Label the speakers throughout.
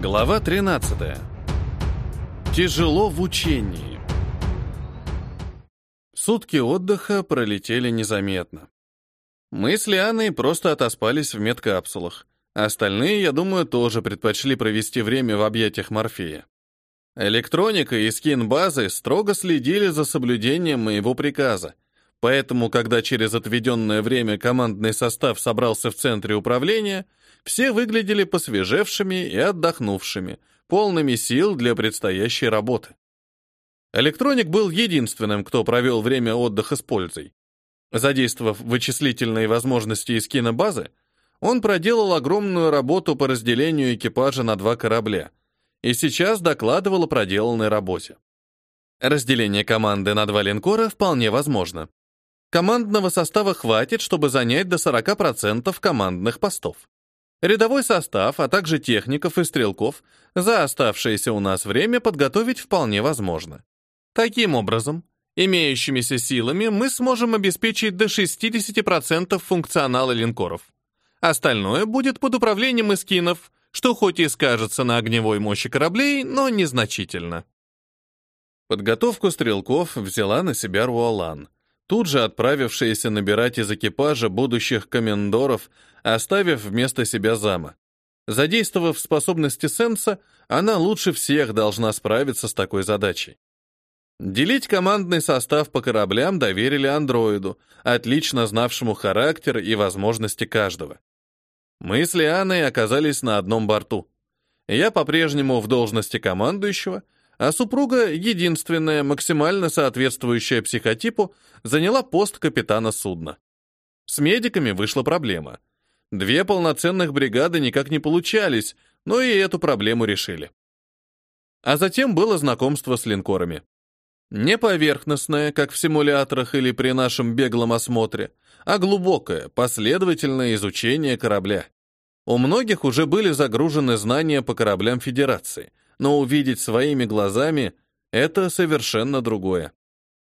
Speaker 1: Глава 13. Тяжело в учении. Сутки отдыха пролетели незаметно. Мы с Лианой просто отоспались в медкапсулах. Остальные, я думаю, тоже предпочли провести время в объятиях Морфея. Электроника и скин-базы строго следили за соблюдением моего приказа, поэтому, когда через отведенное время командный состав собрался в центре управления, все выглядели посвежевшими и отдохнувшими, полными сил для предстоящей работы. Электроник был единственным, кто провел время отдыха с пользой. Задействовав вычислительные возможности из кинобазы, он проделал огромную работу по разделению экипажа на два корабля и сейчас докладывал о проделанной работе. Разделение команды на два линкора вполне возможно. Командного состава хватит, чтобы занять до 40% командных постов. Рядовой состав, а также техников и стрелков за оставшееся у нас время подготовить вполне возможно. Таким образом, имеющимися силами мы сможем обеспечить до 60% функционала линкоров. Остальное будет под управлением эскинов, что хоть и скажется на огневой мощи кораблей, но незначительно. Подготовку стрелков взяла на себя Руалан, тут же отправившаяся набирать из экипажа будущих комендоров, оставив вместо себя зама. Задействовав способности Сенса, она лучше всех должна справиться с такой задачей. Делить командный состав по кораблям доверили андроиду, отлично знавшему характер и возможности каждого. Мы с Лианой оказались на одном борту. Я по-прежнему в должности командующего, а супруга, единственная, максимально соответствующая психотипу, заняла пост капитана судна. С медиками вышла проблема. Две полноценных бригады никак не получались, но и эту проблему решили. А затем было знакомство с линкорами. Не поверхностное, как в симуляторах или при нашем беглом осмотре, а глубокое, последовательное изучение корабля. У многих уже были загружены знания по кораблям Федерации, но увидеть своими глазами — это совершенно другое.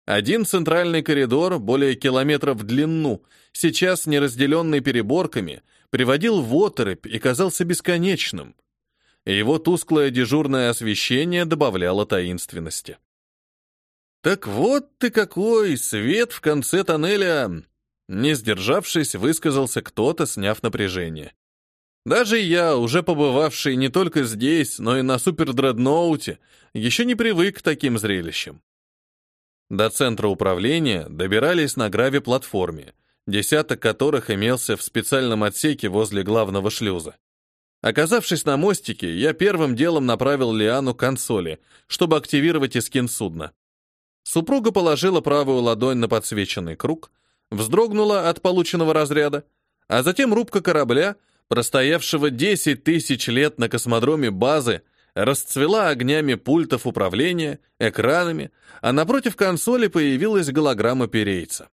Speaker 1: Один центральный коридор, более километра в длину, сейчас не разделенный переборками, приводил в оторопь и казался бесконечным. Его тусклое дежурное освещение добавляло таинственности. «Так вот ты какой! Свет в конце тоннеля!» Не сдержавшись, высказался кто-то, сняв напряжение. Даже я, уже побывавший не только здесь, но и на супердредноуте, еще не привык к таким зрелищам. До центра управления добирались на граве-платформе, десяток которых имелся в специальном отсеке возле главного шлюза. Оказавшись на мостике, я первым делом направил Лиану к консоли, чтобы активировать эскин судна. Супруга положила правую ладонь на подсвеченный круг, вздрогнула от полученного разряда, а затем рубка корабля, простоявшего 10 тысяч лет на космодроме базы, расцвела огнями пультов управления, экранами, а напротив консоли появилась голограмма перейца.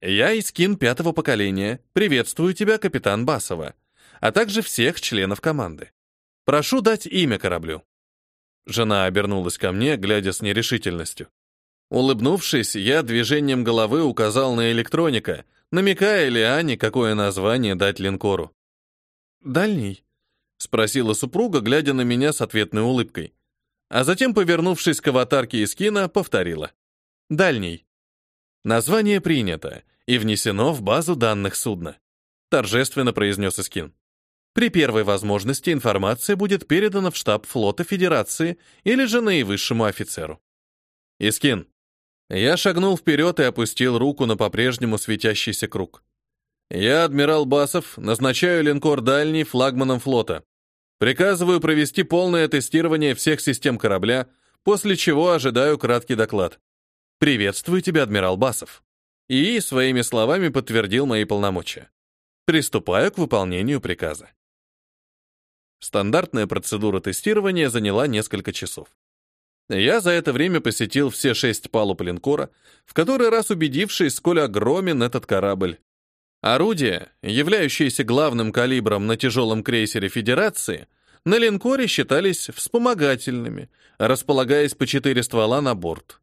Speaker 1: «Я Искин пятого поколения. Приветствую тебя, капитан Басова, а также всех членов команды. Прошу дать имя кораблю». Жена обернулась ко мне, глядя с нерешительностью. Улыбнувшись, я движением головы указал на электроника, намекая Лиане, какое название дать линкору. «Дальний?» — спросила супруга, глядя на меня с ответной улыбкой. А затем, повернувшись к аватарке из кино, повторила. «Дальний». Название принято и внесено в базу данных судна. Торжественно произнес Искин. При первой возможности информация будет передана в штаб флота Федерации или же наивысшему офицеру. Искин, я шагнул вперед и опустил руку на по-прежнему светящийся круг. Я, адмирал Басов, назначаю линкор «Дальний» флагманом флота. Приказываю провести полное тестирование всех систем корабля, после чего ожидаю краткий доклад. Приветствую тебя, адмирал Басов. И своими словами подтвердил мои полномочия. Приступаю к выполнению приказа. Стандартная процедура тестирования заняла несколько часов. Я за это время посетил все шесть палуб линкора, в который раз убедившись, сколь огромен этот корабль. Орудия, являющиеся главным калибром на тяжелом крейсере Федерации, на линкоре считались вспомогательными, располагаясь по четыре ствола на борт.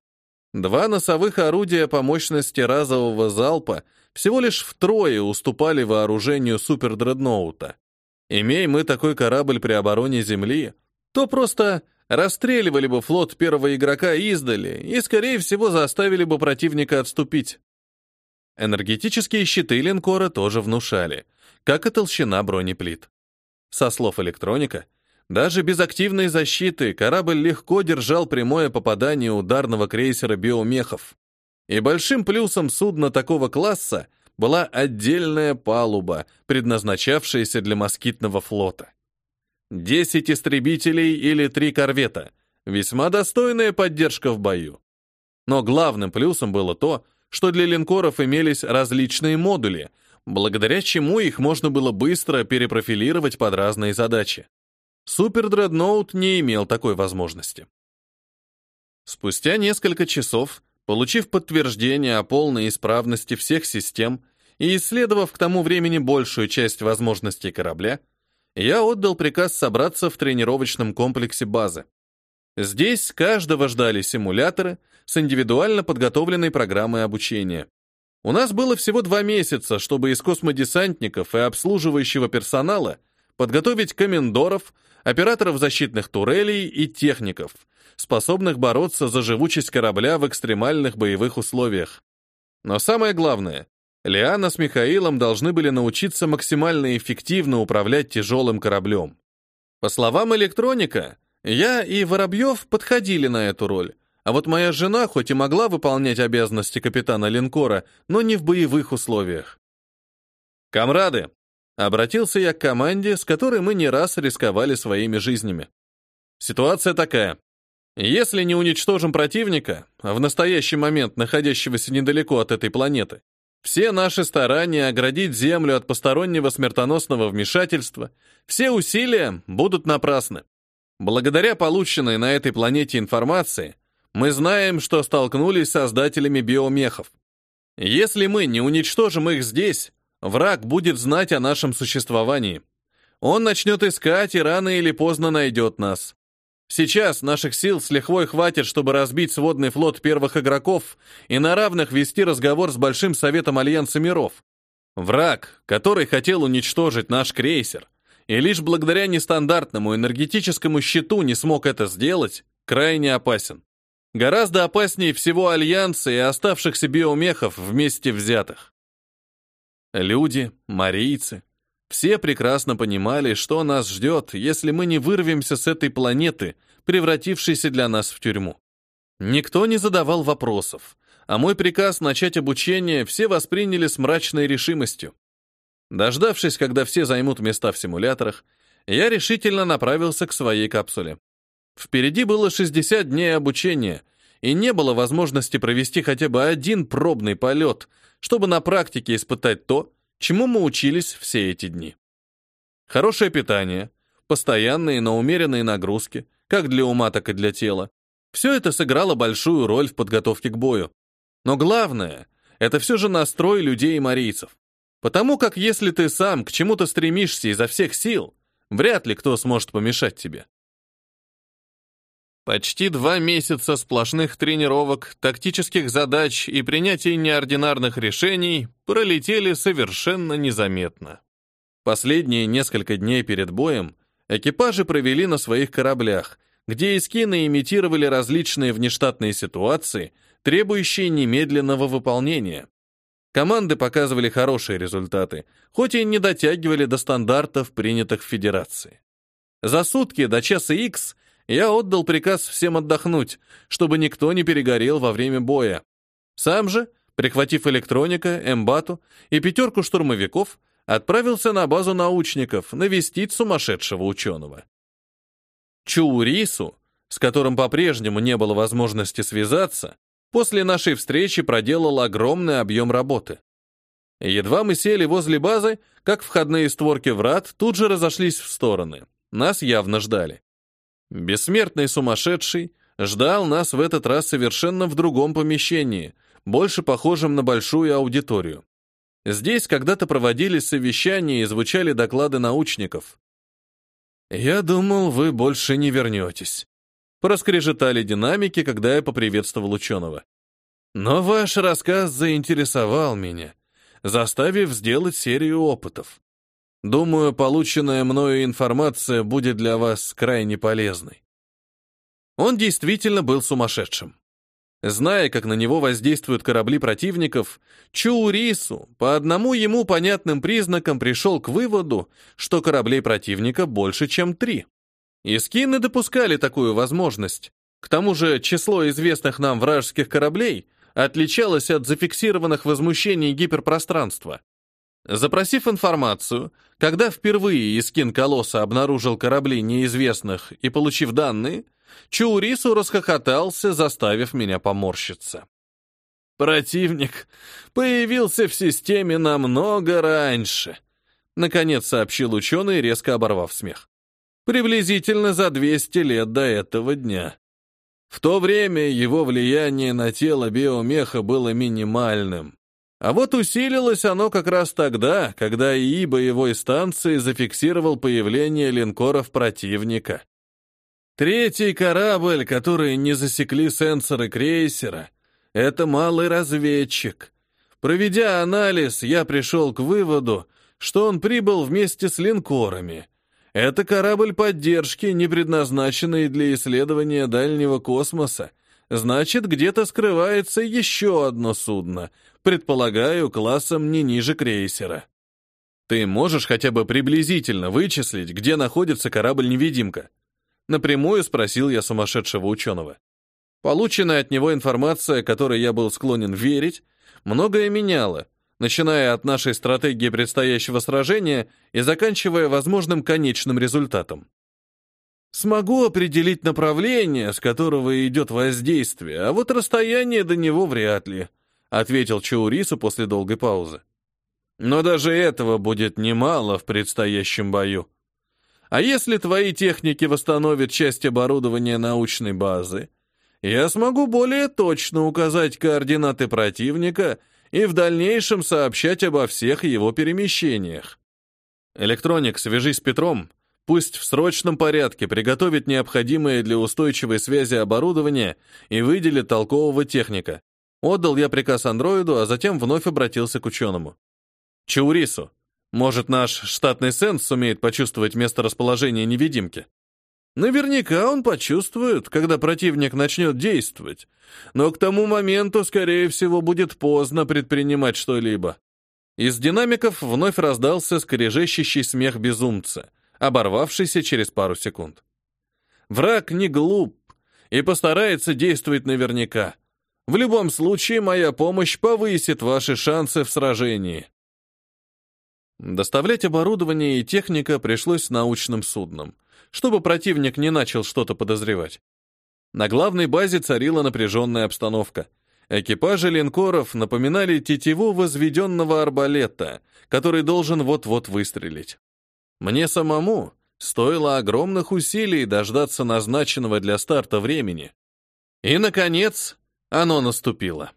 Speaker 1: Два носовых орудия по мощности разового залпа всего лишь втрое уступали вооружению супердредноута. Имея мы такой корабль при обороне Земли, то просто расстреливали бы флот первого игрока издали и, скорее всего, заставили бы противника отступить. Энергетические щиты линкора тоже внушали, как и толщина бронеплит. Со слов электроника, даже без активной защиты корабль легко держал прямое попадание ударного крейсера биомехов. И большим плюсом судна такого класса была отдельная палуба, предназначавшаяся для москитного флота. Десять истребителей или три корвета — весьма достойная поддержка в бою. Но главным плюсом было то, что для линкоров имелись различные модули, благодаря чему их можно было быстро перепрофилировать под разные задачи. Супер-дредноут не имел такой возможности. Спустя несколько часов, получив подтверждение о полной исправности всех систем и исследовав к тому времени большую часть возможностей корабля, я отдал приказ собраться в тренировочном комплексе базы. Здесь каждого ждали симуляторы с индивидуально подготовленной программой обучения. У нас было всего два месяца, чтобы из космодесантников и обслуживающего персонала подготовить комендоров, операторов защитных турелей и техников, способных бороться за живучесть корабля в экстремальных боевых условиях. Но самое главное, Лиана с Михаилом должны были научиться максимально эффективно управлять тяжелым кораблем. По словам электроника, я и Воробьев подходили на эту роль, а вот моя жена хоть и могла выполнять обязанности капитана линкора, но не в боевых условиях. «Камрады!» Обратился я к команде, с которой мы не раз рисковали своими жизнями. Ситуация такая. Если не уничтожим противника, в настоящий момент находящегося недалеко от этой планеты, все наши старания оградить Землю от постороннего смертоносного вмешательства, все усилия будут напрасны. Благодаря полученной на этой планете информации, мы знаем, что столкнулись с создателями биомехов. Если мы не уничтожим их здесь, Враг будет знать о нашем существовании. Он начнет искать и рано или поздно найдет нас. Сейчас наших сил с лихвой хватит, чтобы разбить сводный флот первых игроков и на равных вести разговор с Большим Советом Альянса Миров. Враг, который хотел уничтожить наш крейсер, и лишь благодаря нестандартному энергетическому щиту не смог это сделать, крайне опасен. Гораздо опаснее всего Альянса и оставшихся биомехов вместе взятых. Люди, марийцы, все прекрасно понимали, что нас ждет, если мы не вырвемся с этой планеты, превратившейся для нас в тюрьму. Никто не задавал вопросов, а мой приказ начать обучение все восприняли с мрачной решимостью. Дождавшись, когда все займут места в симуляторах, я решительно направился к своей капсуле. Впереди было 60 дней обучения, и не было возможности провести хотя бы один пробный полет, чтобы на практике испытать то, чему мы учились все эти дни. Хорошее питание, постоянные, но умеренные нагрузки, как для ума, так и для тела. Все это сыграло большую роль в подготовке к бою. Но главное — это все же настрой людей и марийцев. Потому как если ты сам к чему-то стремишься изо всех сил, вряд ли кто сможет помешать тебе. Почти два месяца сплошных тренировок, тактических задач и принятия неординарных решений пролетели совершенно незаметно. Последние несколько дней перед боем экипажи провели на своих кораблях, где эскины имитировали различные внештатные ситуации, требующие немедленного выполнения. Команды показывали хорошие результаты, хоть и не дотягивали до стандартов, принятых в Федерации. За сутки до часа X я отдал приказ всем отдохнуть, чтобы никто не перегорел во время боя. Сам же, прихватив электроника, эмбату и пятерку штурмовиков, отправился на базу научников навестить сумасшедшего ученого. Чурису, с которым по-прежнему не было возможности связаться, после нашей встречи проделал огромный объем работы. Едва мы сели возле базы, как входные створки врат тут же разошлись в стороны. Нас явно ждали. Бессмертный сумасшедший ждал нас в этот раз совершенно в другом помещении, больше похожем на большую аудиторию. Здесь когда-то проводились совещания и звучали доклады научников. «Я думал, вы больше не вернетесь», — проскрежетали динамики, когда я поприветствовал ученого. «Но ваш рассказ заинтересовал меня, заставив сделать серию опытов. Думаю, полученная мною информация будет для вас крайне полезной. Он действительно был сумасшедшим. Зная, как на него воздействуют корабли противников, Чаурису по одному ему понятным признакам пришел к выводу, что кораблей противника больше, чем три. Искины допускали такую возможность. К тому же число известных нам вражеских кораблей отличалось от зафиксированных возмущений гиперпространства. Запросив информацию, когда впервые Искин Колосса обнаружил корабли неизвестных и получив данные, Чаурису расхохотался, заставив меня поморщиться. «Противник появился в системе намного раньше», — наконец сообщил ученый, резко оборвав смех. «Приблизительно за 200 лет до этого дня. В то время его влияние на тело биомеха было минимальным. А вот усилилось оно как раз тогда, когда ИИ боевой станции зафиксировал появление линкоров противника. Третий корабль, который не засекли сенсоры крейсера, это малый разведчик. Проведя анализ, я пришел к выводу, что он прибыл вместе с линкорами. Это корабль поддержки, не предназначенный для исследования дальнего космоса. Значит, где-то скрывается еще одно судно, предполагаю, классом не ниже крейсера. Ты можешь хотя бы приблизительно вычислить, где находится корабль-невидимка? Напрямую спросил я сумасшедшего ученого. Полученная от него информация, которой я был склонен верить, многое меняла, начиная от нашей стратегии предстоящего сражения и заканчивая возможным конечным результатом. Смогу определить направление, с которого идет воздействие, а вот расстояние до него вряд ли, ответил Чаурису после долгой паузы. Но даже этого будет немало в предстоящем бою. А если твои техники восстановят часть оборудования научной базы, я смогу более точно указать координаты противника и в дальнейшем сообщать обо всех его перемещениях. Электроник, свяжись с Петром, пусть в срочном порядке приготовит необходимое для устойчивой связи оборудование и выделит толкового техника. Отдал я приказ андроиду, а затем вновь обратился к ученому. Чаурису, может, наш штатный сенс сумеет почувствовать место расположения невидимки? Наверняка он почувствует, когда противник начнет действовать, но к тому моменту, скорее всего, будет поздно предпринимать что-либо. Из динамиков вновь раздался скрежещущий смех безумца, оборвавшийся через пару секунд. Враг не глуп и постарается действовать наверняка. В любом случае, моя помощь повысит ваши шансы в сражении. Доставлять оборудование и техника пришлось научным судном, чтобы противник не начал что-то подозревать. На главной базе царила напряженная обстановка. Экипажи линкоров напоминали тетиву возведенного арбалета, который должен вот-вот выстрелить. Мне самому стоило огромных усилий дождаться назначенного для старта времени. И, наконец, оно наступило.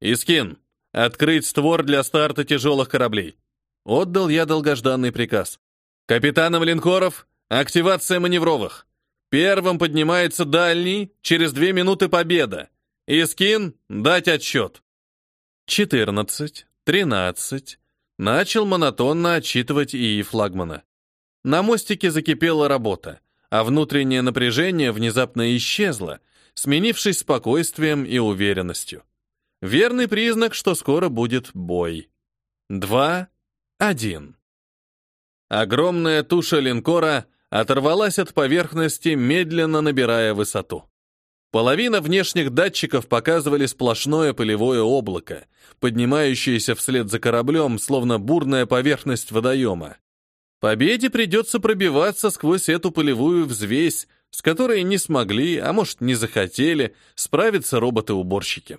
Speaker 1: «Искин, Открыть створ для старта тяжелых кораблей. Отдал я долгожданный приказ. Капитанам линкоров, активация маневровых. Первым поднимается дальний, через две минуты победа. Искин, дать отсчет. Четырнадцать, тринадцать. Начал монотонно отчитывать ИИ флагмана. На мостике закипела работа, а внутреннее напряжение внезапно исчезло, сменившись спокойствием и уверенностью. Верный признак, что скоро будет бой. Два, один. Огромная туша линкора оторвалась от поверхности, медленно набирая высоту. Половина внешних датчиков показывали сплошное пылевое облако, поднимающееся вслед за кораблем, словно бурная поверхность водоема. Победе придется пробиваться сквозь эту пылевую взвесь, с которой не смогли, а может, не захотели, справиться роботы-уборщики.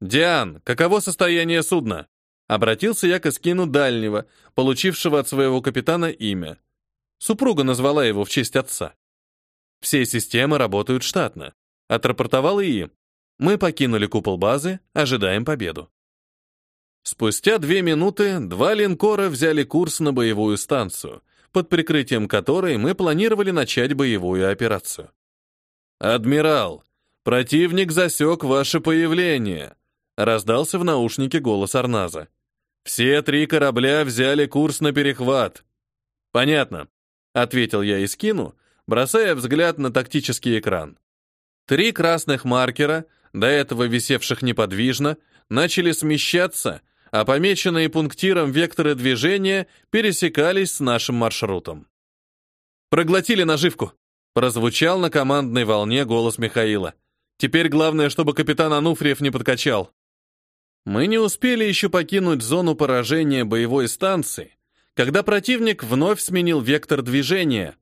Speaker 1: «Диан, каково состояние судна?» Обратился я к эскину дальнего, получившего от своего капитана имя. Супруга назвала его в честь отца. Все системы работают штатно. Отрапортовал ИИ. Мы покинули купол базы, ожидаем победу. Спустя две минуты два линкора взяли курс на боевую станцию, под прикрытием которой мы планировали начать боевую операцию. «Адмирал, противник засек ваше появление», Раздался в наушнике голос Арназа. Все три корабля взяли курс на перехват. Понятно, ответил я и скину, бросая взгляд на тактический экран. Три красных маркера, до этого висевших неподвижно, начали смещаться, а помеченные пунктиром векторы движения пересекались с нашим маршрутом. «Проглотили наживку!» — прозвучал на командной волне голос Михаила. «Теперь главное, чтобы капитан Ануфриев не подкачал». Мы не успели еще покинуть зону поражения боевой станции, когда противник вновь сменил вектор движения.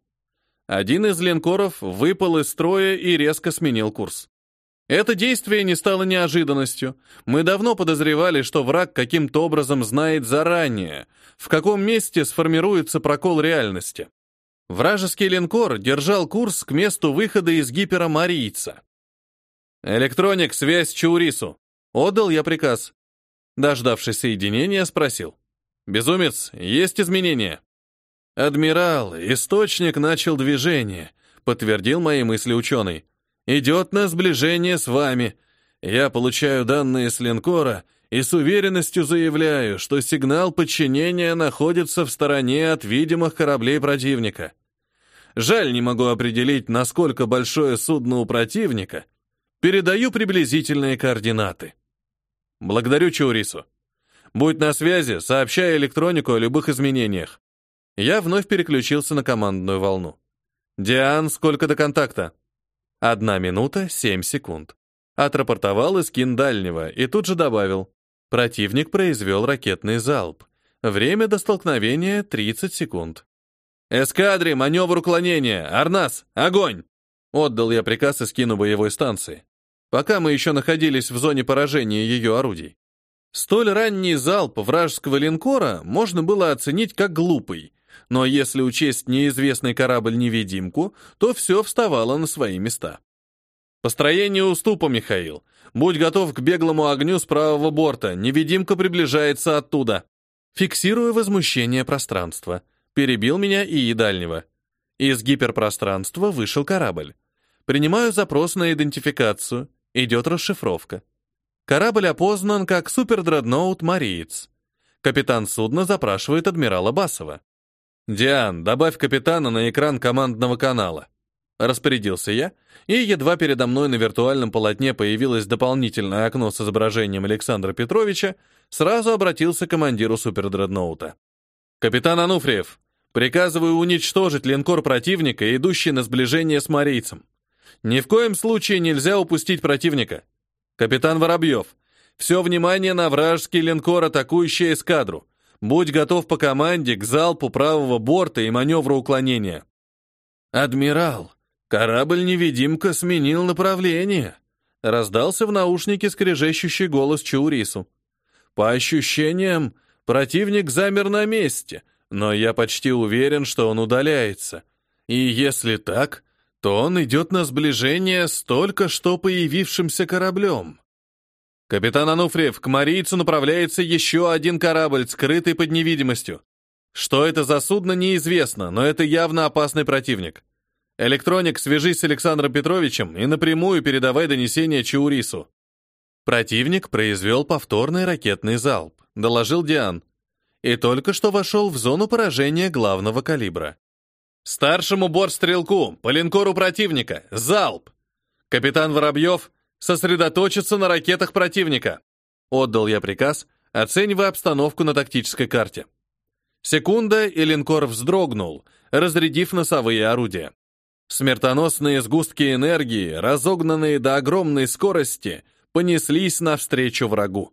Speaker 1: Один из линкоров выпал из строя и резко сменил курс. Это действие не стало неожиданностью. Мы давно подозревали, что враг каким-то образом знает заранее, в каком месте сформируется прокол реальности. Вражеский линкор держал курс к месту выхода из гипера Марийца. «Электроник, связь Чаурису!» Отдал я приказ. Дождавшись соединения, спросил. «Безумец, есть изменения?» «Адмирал, источник начал движение», — подтвердил мои мысли ученый идет на сближение с вами. Я получаю данные с линкора и с уверенностью заявляю, что сигнал подчинения находится в стороне от видимых кораблей противника. Жаль, не могу определить, насколько большое судно у противника. Передаю приблизительные координаты. Благодарю Чаурису. Будь на связи, сообщай электронику о любых изменениях. Я вновь переключился на командную волну. «Диан, сколько до контакта?» Одна минута семь секунд. Отрапортовал Искин дальнего и тут же добавил. Противник произвел ракетный залп. Время до столкновения 30 секунд. «Эскадре, маневр уклонения! Арнас, огонь!» Отдал я приказ Искину боевой станции, пока мы еще находились в зоне поражения ее орудий. Столь ранний залп вражеского линкора можно было оценить как глупый, но если учесть неизвестный корабль-невидимку, то все вставало на свои места. Построение уступа, Михаил. Будь готов к беглому огню с правого борта. Невидимка приближается оттуда. Фиксируя возмущение пространства. Перебил меня и дальнего. Из гиперпространства вышел корабль. Принимаю запрос на идентификацию. Идет расшифровка. Корабль опознан как супердредноут «Мариец». Капитан судна запрашивает адмирала Басова. «Диан, добавь капитана на экран командного канала». Распорядился я, и едва передо мной на виртуальном полотне появилось дополнительное окно с изображением Александра Петровича, сразу обратился к командиру супердредноута. «Капитан Ануфриев, приказываю уничтожить линкор противника, идущий на сближение с марийцем. Ни в коем случае нельзя упустить противника. Капитан Воробьев, все внимание на вражеский линкор, атакующий эскадру. Будь готов по команде к залпу правого борта и маневру уклонения. «Адмирал, корабль-невидимка сменил направление», раздался в наушнике скрежещущий голос Чаурису. «По ощущениям, противник замер на месте, но я почти уверен, что он удаляется. И если так, то он идет на сближение с только что появившимся кораблем. «Капитан Ануфриев, к Марийцу направляется еще один корабль, скрытый под невидимостью. Что это за судно, неизвестно, но это явно опасный противник. Электроник, свяжись с Александром Петровичем и напрямую передавай донесение Чаурису». Противник произвел повторный ракетный залп, доложил Диан. И только что вошел в зону поражения главного калибра. «Старшему борт-стрелку, по линкору противника, залп!» Капитан Воробьев, Сосредоточиться на ракетах противника. Отдал я приказ, оценивая обстановку на тактической карте. Секунда, и линкор вздрогнул, разрядив носовые орудия. Смертоносные сгустки энергии, разогнанные до огромной скорости, понеслись навстречу врагу.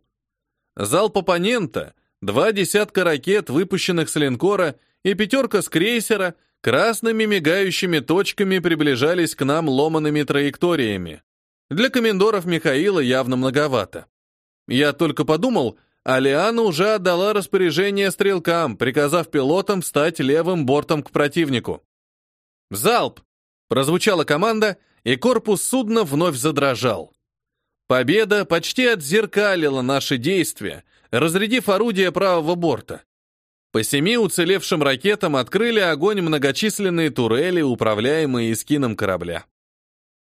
Speaker 1: Залп оппонента, два десятка ракет, выпущенных с линкора, и пятерка с крейсера красными мигающими точками приближались к нам ломаными траекториями. Для комендоров Михаила явно многовато. Я только подумал, а Лиана уже отдала распоряжение стрелкам, приказав пилотам встать левым бортом к противнику. «Залп!» — прозвучала команда, и корпус судна вновь задрожал. Победа почти отзеркалила наши действия, разрядив орудие правого борта. По семи уцелевшим ракетам открыли огонь многочисленные турели, управляемые эскином корабля.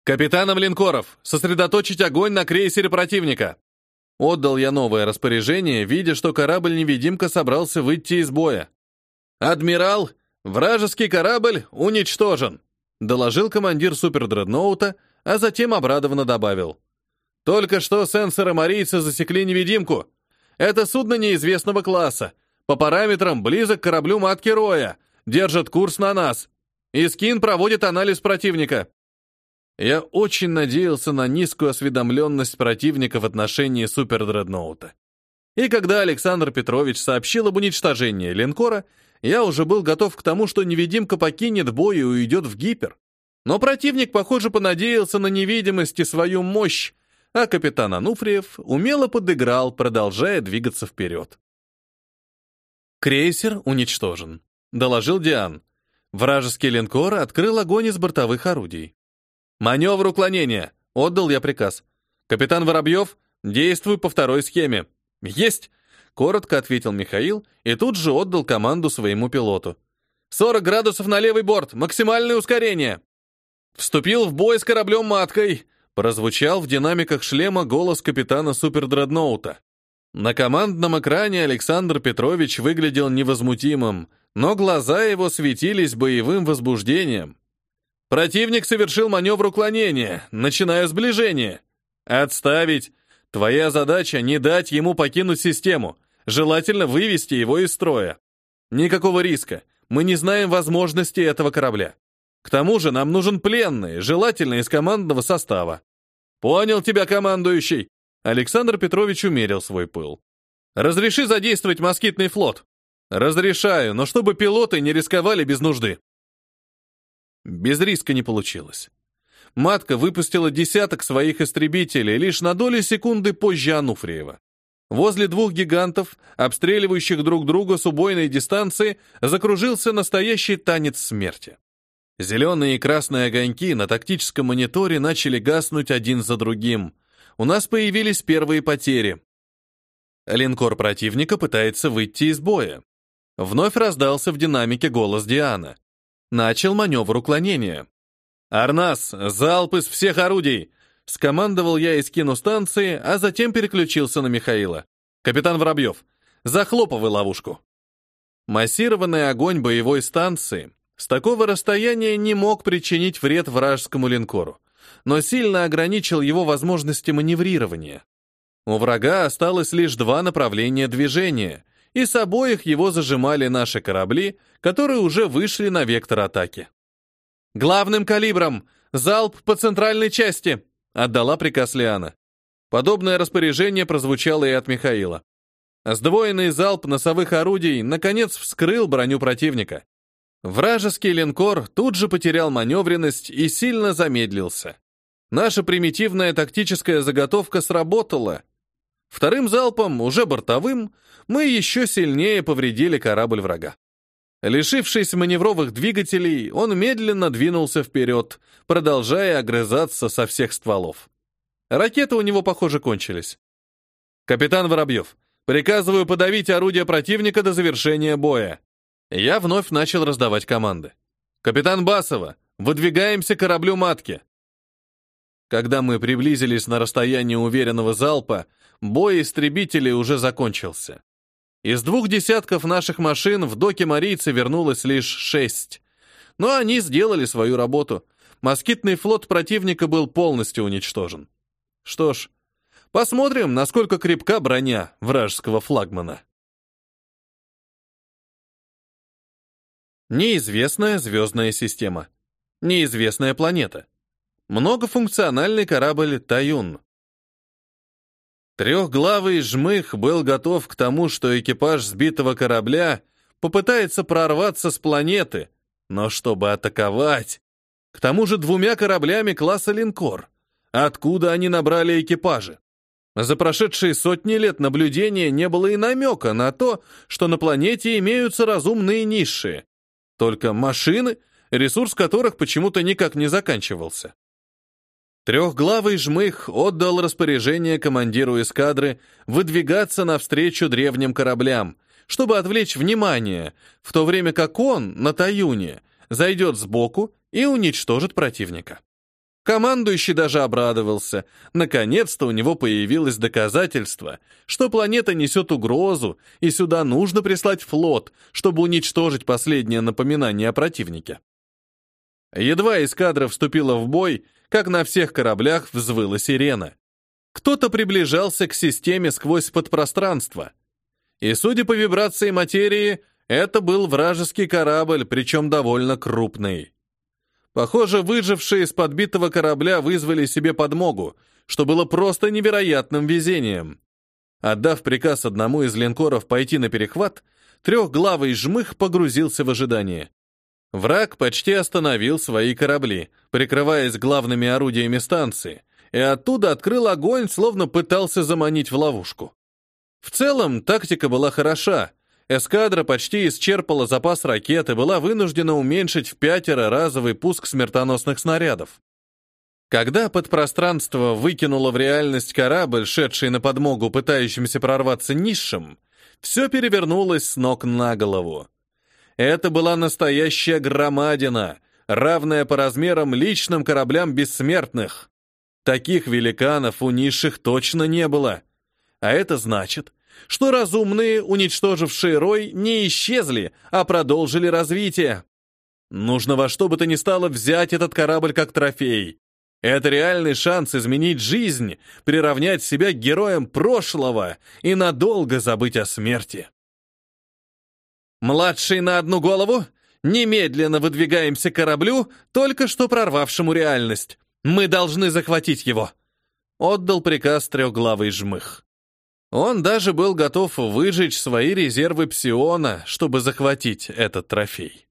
Speaker 1: «Капитанам линкоров! Сосредоточить огонь на крейсере противника!» Отдал я новое распоряжение, видя, что корабль-невидимка собрался выйти из боя. «Адмирал, вражеский корабль уничтожен!» доложил командир супердредноута, а затем обрадованно добавил. «Только что сенсоры марийца засекли невидимку. Это судно неизвестного класса. По параметрам близок к кораблю матки Роя. Держит курс на нас. Искин проводит анализ противника». Я очень надеялся на низкую осведомленность противника в отношении супердредноута. И когда Александр Петрович сообщил об уничтожении линкора, я уже был готов к тому, что невидимка покинет бой и уйдет в гипер. Но противник, похоже, понадеялся на невидимость и свою мощь, а капитан Ануфриев умело подыграл, продолжая двигаться вперед. «Крейсер уничтожен», — доложил Диан. Вражеский линкор открыл огонь из бортовых орудий. «Маневр уклонения!» — отдал я приказ. «Капитан Воробьев, действуй по второй схеме». «Есть!» — коротко ответил Михаил и тут же отдал команду своему пилоту. «40 градусов на левый борт! Максимальное ускорение!» «Вступил в бой с кораблем-маткой!» — прозвучал в динамиках шлема голос капитана супердредноута. На командном экране Александр Петрович выглядел невозмутимым, но глаза его светились боевым возбуждением. Противник совершил маневр уклонения. Начинаю сближение. Отставить. Твоя задача не дать ему покинуть систему. Желательно вывести его из строя. Никакого риска. Мы не знаем возможностей этого корабля. К тому же нам нужен пленный, желательно из командного состава. Понял тебя, командующий. Александр Петрович умерил свой пыл. Разреши задействовать москитный флот. Разрешаю, но чтобы пилоты не рисковали без нужды. Без риска не получилось. Матка выпустила десяток своих истребителей лишь на доли секунды позже Ануфриева. Возле двух гигантов, обстреливающих друг друга с убойной дистанции, закружился настоящий танец смерти. Зеленые и красные огоньки на тактическом мониторе начали гаснуть один за другим. У нас появились первые потери. Линкор противника пытается выйти из боя. Вновь раздался в динамике голос Диана. Начал маневр уклонения. «Арнас, залп из всех орудий!» Скомандовал я из киностанции, а затем переключился на Михаила. «Капитан Воробьев, захлопывай ловушку!» Массированный огонь боевой станции с такого расстояния не мог причинить вред вражескому линкору, но сильно ограничил его возможности маневрирования. У врага осталось лишь два направления движения, и с обоих его зажимали наши корабли, которые уже вышли на вектор атаки. «Главным калибром! Залп по центральной части!» — отдала приказ Лиана. Подобное распоряжение прозвучало и от Михаила. Сдвоенный залп носовых орудий наконец вскрыл броню противника. Вражеский линкор тут же потерял маневренность и сильно замедлился. Наша примитивная тактическая заготовка сработала. Вторым залпом, уже бортовым, мы еще сильнее повредили корабль врага. Лишившись маневровых двигателей, он медленно двинулся вперед, продолжая огрызаться со всех стволов. Ракеты у него, похоже, кончились. «Капитан Воробьев, приказываю подавить орудие противника до завершения боя». Я вновь начал раздавать команды. «Капитан Басова, выдвигаемся к кораблю матки». Когда мы приблизились на расстояние уверенного залпа, бой истребителей уже закончился. Из двух десятков наших машин в доке марийцы вернулось лишь шесть. Но они сделали свою работу. Москитный флот противника был полностью уничтожен. Что ж, посмотрим, насколько крепка броня вражеского флагмана. Неизвестная звездная система. Неизвестная планета. Многофункциональный корабль «Таюн». Трехглавый жмых был готов к тому, что экипаж сбитого корабля попытается прорваться с планеты, но чтобы атаковать... К тому же двумя кораблями класса линкор. Откуда они набрали экипажи? За прошедшие сотни лет наблюдения не было и намека на то, что на планете имеются разумные низшие. Только машины, ресурс которых почему-то никак не заканчивался. Трехглавый жмых отдал распоряжение командиру эскадры выдвигаться навстречу древним кораблям, чтобы отвлечь внимание, в то время как он, на Таюне, зайдет сбоку и уничтожит противника. Командующий даже обрадовался. Наконец-то у него появилось доказательство, что планета несет угрозу, и сюда нужно прислать флот, чтобы уничтожить последнее напоминание о противнике. Едва эскадра вступила в бой, как на всех кораблях взвыла сирена. Кто-то приближался к системе сквозь подпространство. И, судя по вибрации материи, это был вражеский корабль, причем довольно крупный. Похоже, выжившие из подбитого корабля вызвали себе подмогу, что было просто невероятным везением. Отдав приказ одному из линкоров пойти на перехват, трехглавый жмых погрузился в ожидание. Враг почти остановил свои корабли, прикрываясь главными орудиями станции, и оттуда открыл огонь, словно пытался заманить в ловушку. В целом, тактика была хороша, эскадра почти исчерпала запас ракет и была вынуждена уменьшить в пятеро разовый пуск смертоносных снарядов. Когда подпространство выкинуло в реальность корабль, шедший на подмогу пытающимся прорваться низшим, все перевернулось с ног на голову. Это была настоящая громадина, равная по размерам личным кораблям бессмертных. Таких великанов у низших точно не было. А это значит, что разумные, уничтожившие Рой, не исчезли, а продолжили развитие. Нужно во что бы то ни стало взять этот корабль как трофей. Это реальный шанс изменить жизнь, приравнять себя к героям прошлого и надолго забыть о смерти. «Младший на одну голову, немедленно выдвигаемся к кораблю, только что прорвавшему реальность. Мы должны захватить его», — отдал приказ трехглавый жмых. Он даже был готов выжечь свои резервы псиона, чтобы захватить этот трофей.